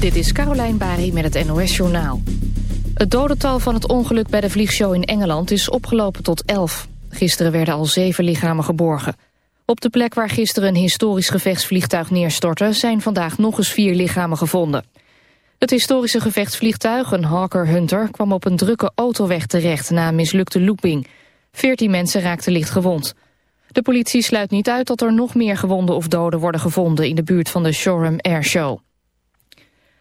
Dit is Caroline Bari met het NOS Journaal. Het dodental van het ongeluk bij de vliegshow in Engeland is opgelopen tot 11. Gisteren werden al zeven lichamen geborgen. Op de plek waar gisteren een historisch gevechtsvliegtuig neerstortte... zijn vandaag nog eens vier lichamen gevonden. Het historische gevechtsvliegtuig, een Hawker Hunter... kwam op een drukke autoweg terecht na een mislukte looping. Veertien mensen raakten licht gewond. De politie sluit niet uit dat er nog meer gewonden of doden worden gevonden... in de buurt van de Shoreham Airshow.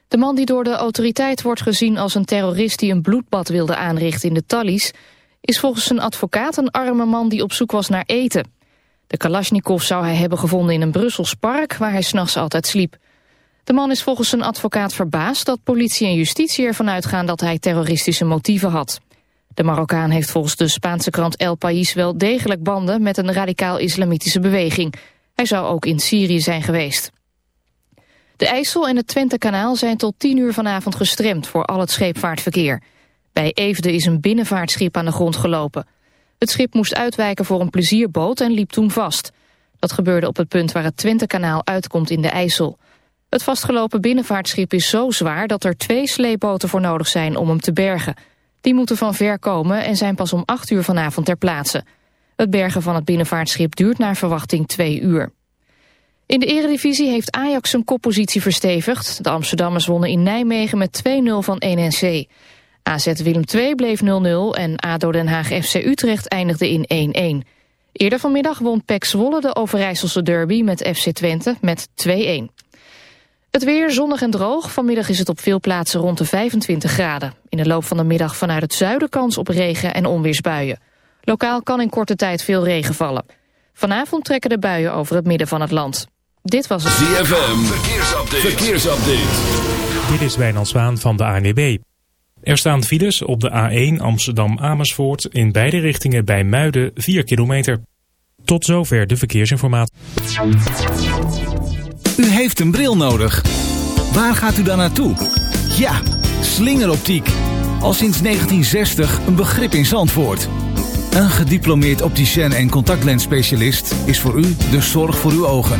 De man die door de autoriteit wordt gezien als een terrorist... die een bloedbad wilde aanrichten in de Tallies... is volgens zijn advocaat een arme man die op zoek was naar eten. De Kalashnikov zou hij hebben gevonden in een Brussels park... waar hij s'nachts altijd sliep. De man is volgens zijn advocaat verbaasd dat politie en justitie ervan uitgaan... dat hij terroristische motieven had. De Marokkaan heeft volgens de Spaanse krant El País wel degelijk banden... met een radicaal-islamitische beweging. Hij zou ook in Syrië zijn geweest. De IJssel en het Twentekanaal zijn tot 10 uur vanavond gestremd voor al het scheepvaartverkeer. Bij Eefde is een binnenvaartschip aan de grond gelopen. Het schip moest uitwijken voor een plezierboot en liep toen vast. Dat gebeurde op het punt waar het Twentekanaal uitkomt in de IJssel. Het vastgelopen binnenvaartschip is zo zwaar dat er twee sleepboten voor nodig zijn om hem te bergen. Die moeten van ver komen en zijn pas om 8 uur vanavond ter plaatse. Het bergen van het binnenvaartschip duurt naar verwachting twee uur. In de eredivisie heeft Ajax zijn koppositie verstevigd. De Amsterdammers wonnen in Nijmegen met 2-0 van 1 AZ Willem II bleef 0-0 en ADO Den Haag FC Utrecht eindigde in 1-1. Eerder vanmiddag won PEC Zwolle de Overijsselse derby met FC Twente met 2-1. Het weer zonnig en droog. Vanmiddag is het op veel plaatsen rond de 25 graden. In de loop van de middag vanuit het zuiden kans op regen en onweersbuien. Lokaal kan in korte tijd veel regen vallen. Vanavond trekken de buien over het midden van het land. Dit was het ZFM. Verkeersupdate. Verkeersupdate. Dit is Wijnand Zwaan van de ANWB. Er staan files op de A1 Amsterdam-Amersfoort in beide richtingen bij Muiden 4 kilometer. Tot zover de verkeersinformatie. U heeft een bril nodig. Waar gaat u dan naartoe? Ja, slingeroptiek. Al sinds 1960 een begrip in Zandvoort. Een gediplomeerd opticien en contactlensspecialist is voor u de zorg voor uw ogen.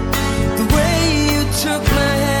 took my hand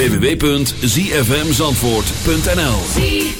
www.zfmzandvoort.nl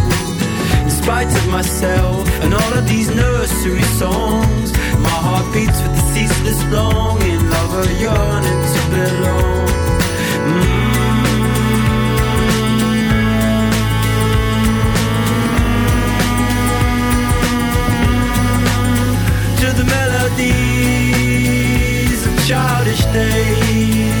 spite of myself and all of these nursery songs. My heart beats with the ceaseless longing of a yearning to belong. Mm. To the melodies of childish days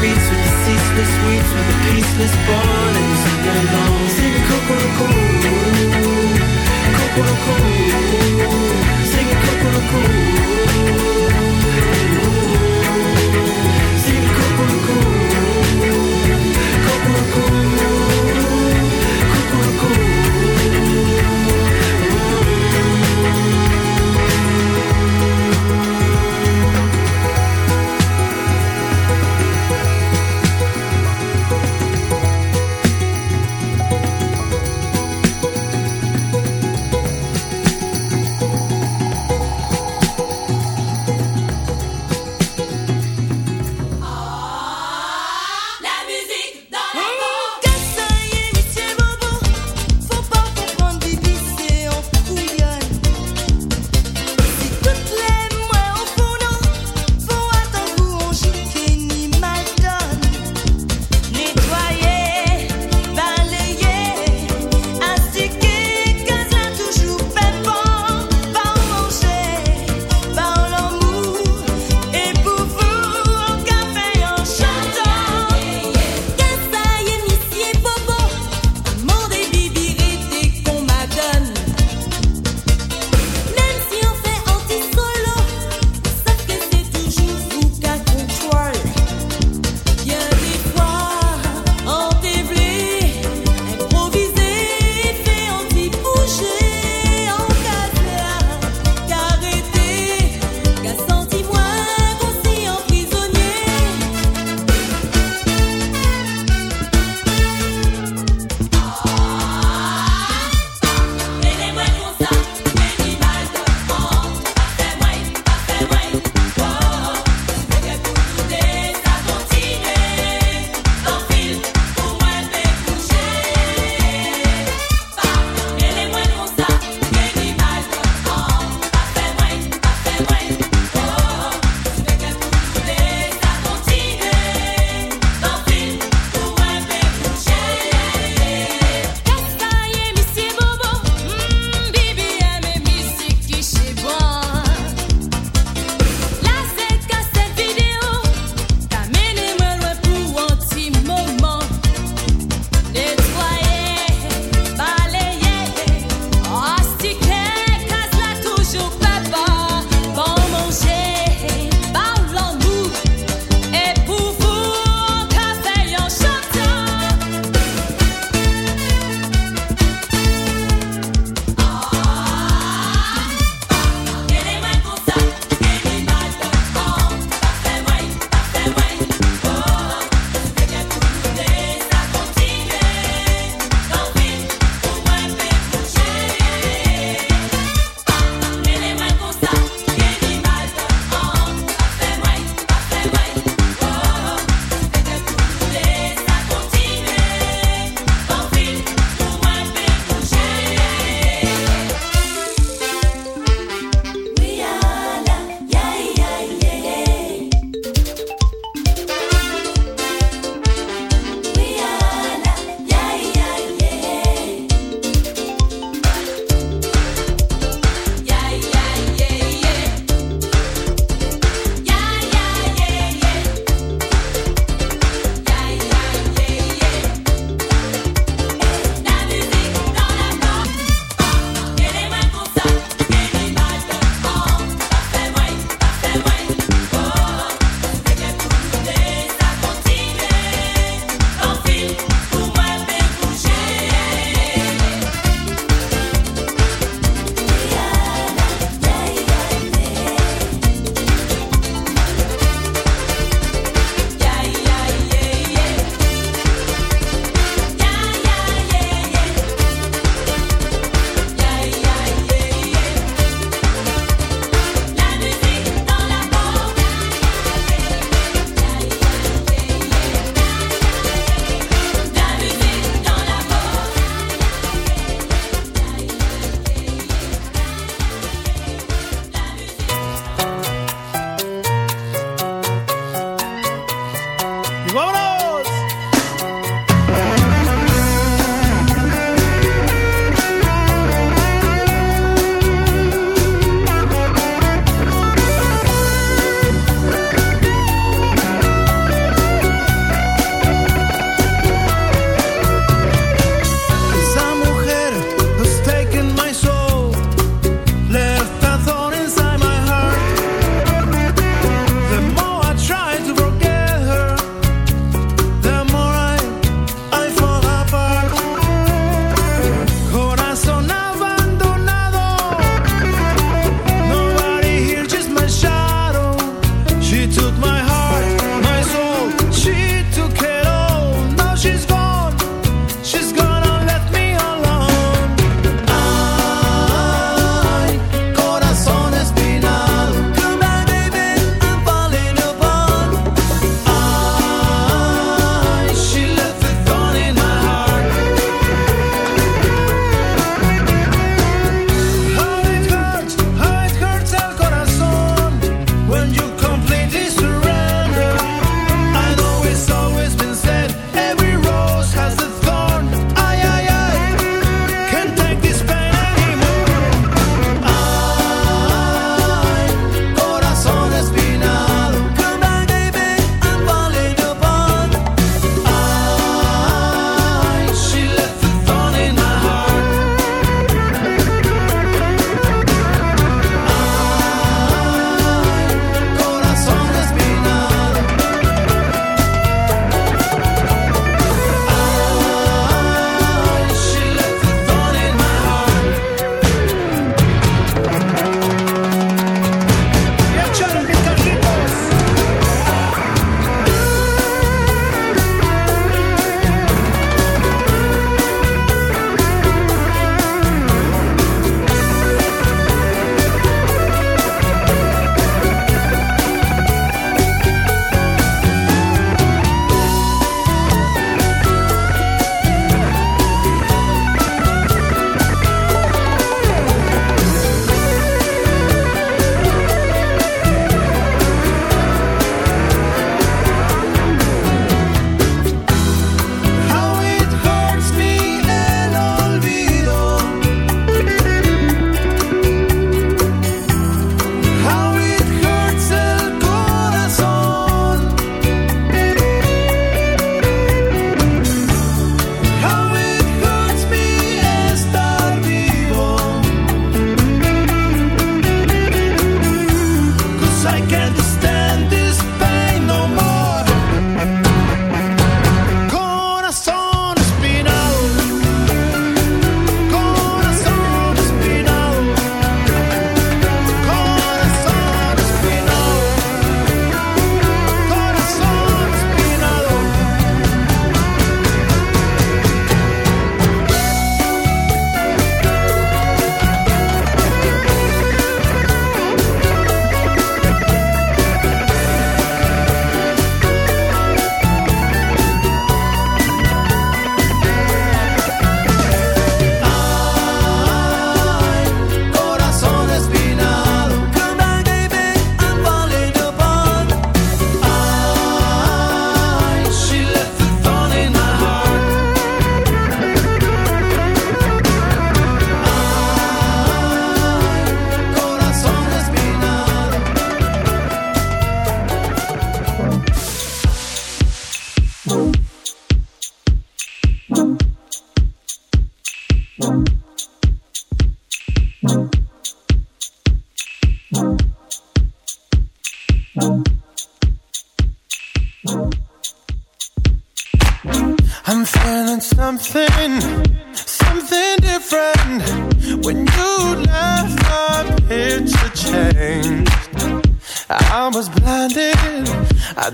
beats with the ceaseless weeps with the peaceless burning to belong. Sing cuckoo-coo, sing cuckoo-coo. Sing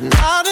not,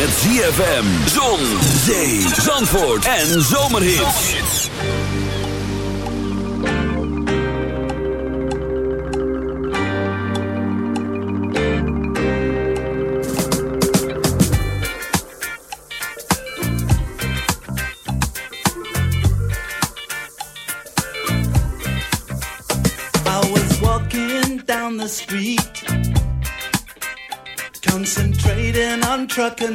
met ZFM, Zon, Zee, Zandvoort en Zomerhits. I was walking down the street Concentrating on trucking